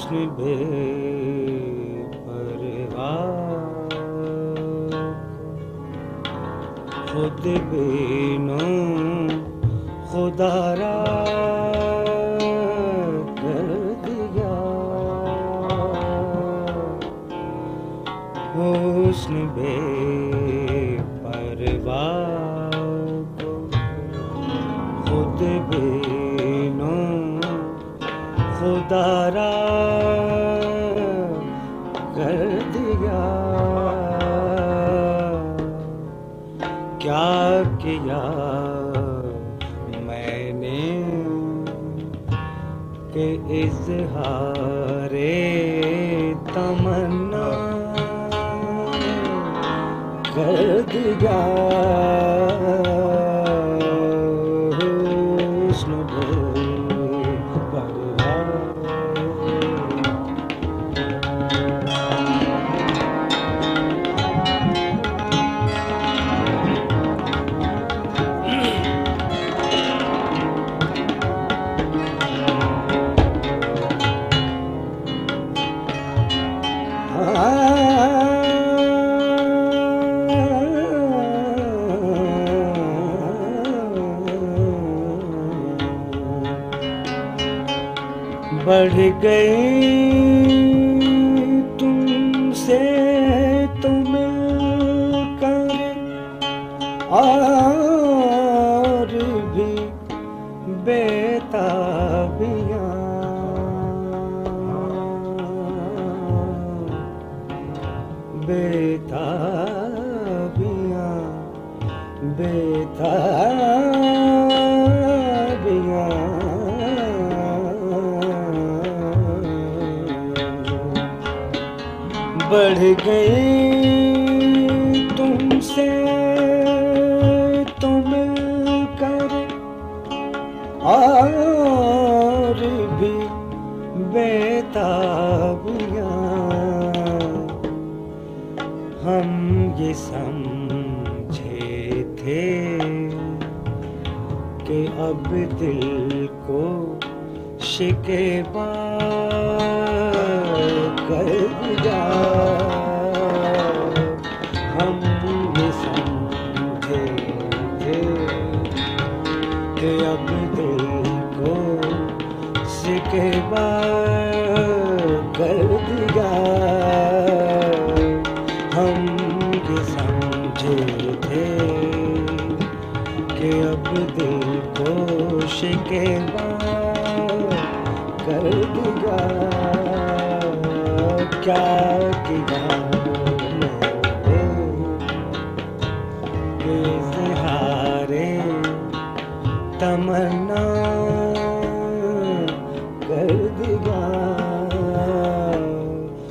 حسن بے پرواہ خود بینو خدا را کر دیا کیا کیا میں نے کہ اظہار تمنا کر دیا بڑھ گئی تم سے تو مل کر اور بھی بیتابیاں۔ بیتابیاں بڑھ گئی تم سے تو مل کر اور بھی بیتابیاں۔ ہم یہ سمجھے تھے کہ اب دل کو شکوا کر دیا اب دل کو شکوا کر دیا۔ ہم یہ سمجھے تھے کہ اب دل کو شکوا کر دیا۔ کیا کیا تمنا کر دیا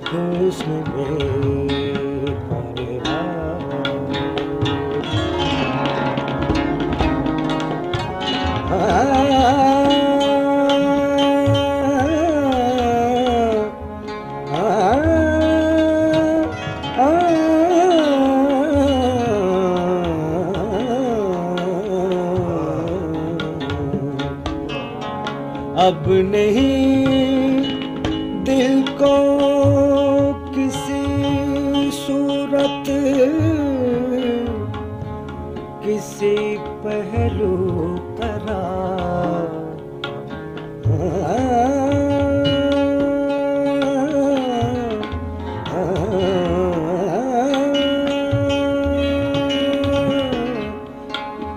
حسن بے اب نہیں دل کو کسی صورت کسی پہلو قرار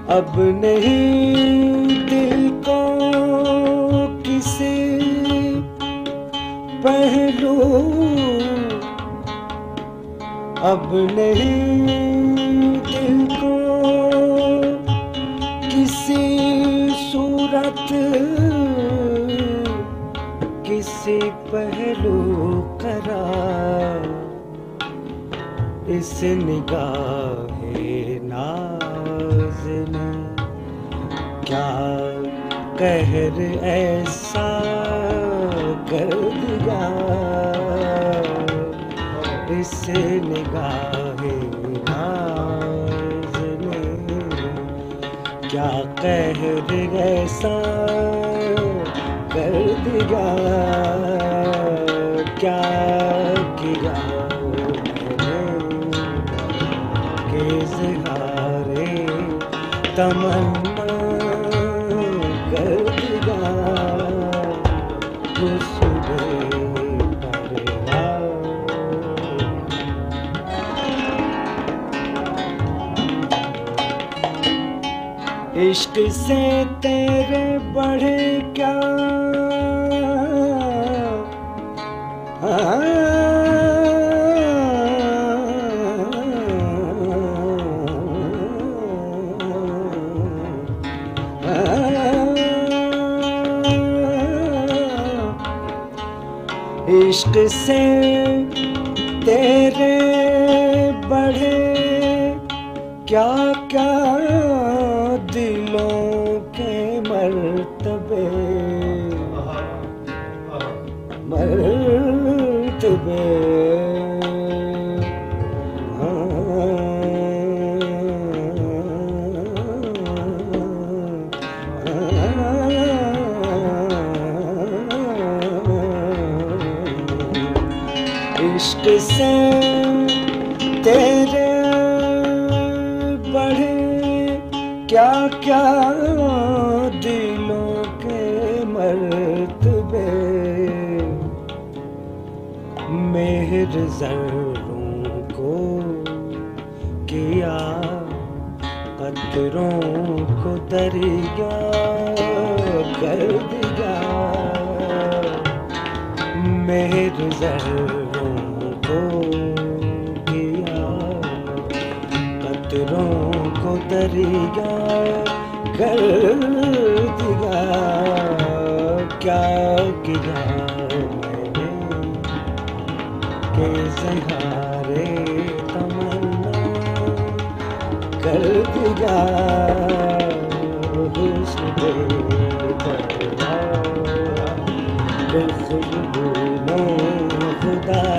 اب نہیں پہلو۔ اب نہیں دل کو کسی صورت، کسی پہلو قرار۔ اس نگاہ ناز نے کیا قہر ایسا کر دیا اس نگاہ ناز نے کیا قہر ایسا کر دیا کیا کیا کہ اظہار تمنا۔ کر دیا اس عشق سے تیرے بڑھے کیا؟ عشق سے تیرے بڑھے کیا کیا؟ کیا کیا دلوں کے مرتبے؟ مہر ذروں کو کیا، قطروں کو دریا کر دیا۔ مہر ذروں دریا کر دیا کیا کیا میں نے کہ سہارے تمنا کر دیا حسن بے پرواہ خوشبو خدا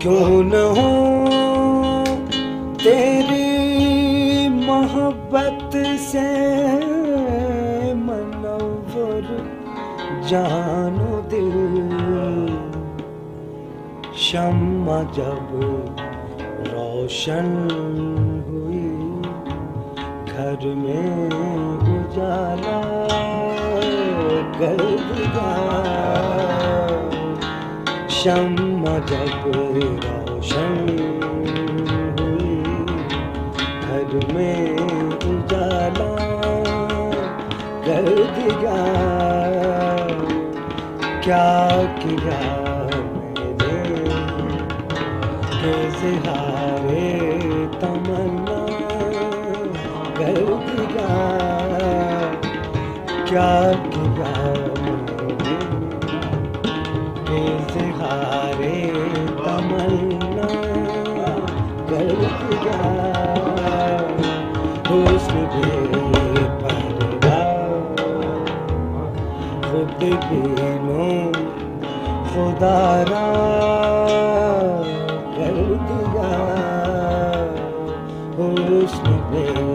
کیوں نہ ہو تیری محبت سے منور جانو دل شمع جب روشن ہوئی گھر میں اجالا کر دیا شمع جب روشن ہوئی۔ گھر میں اجالا کر دیا۔ کیا کیا اظہارے تمنا کر دیا۔ کیا خود بینوں خدا را کر دیا اس بے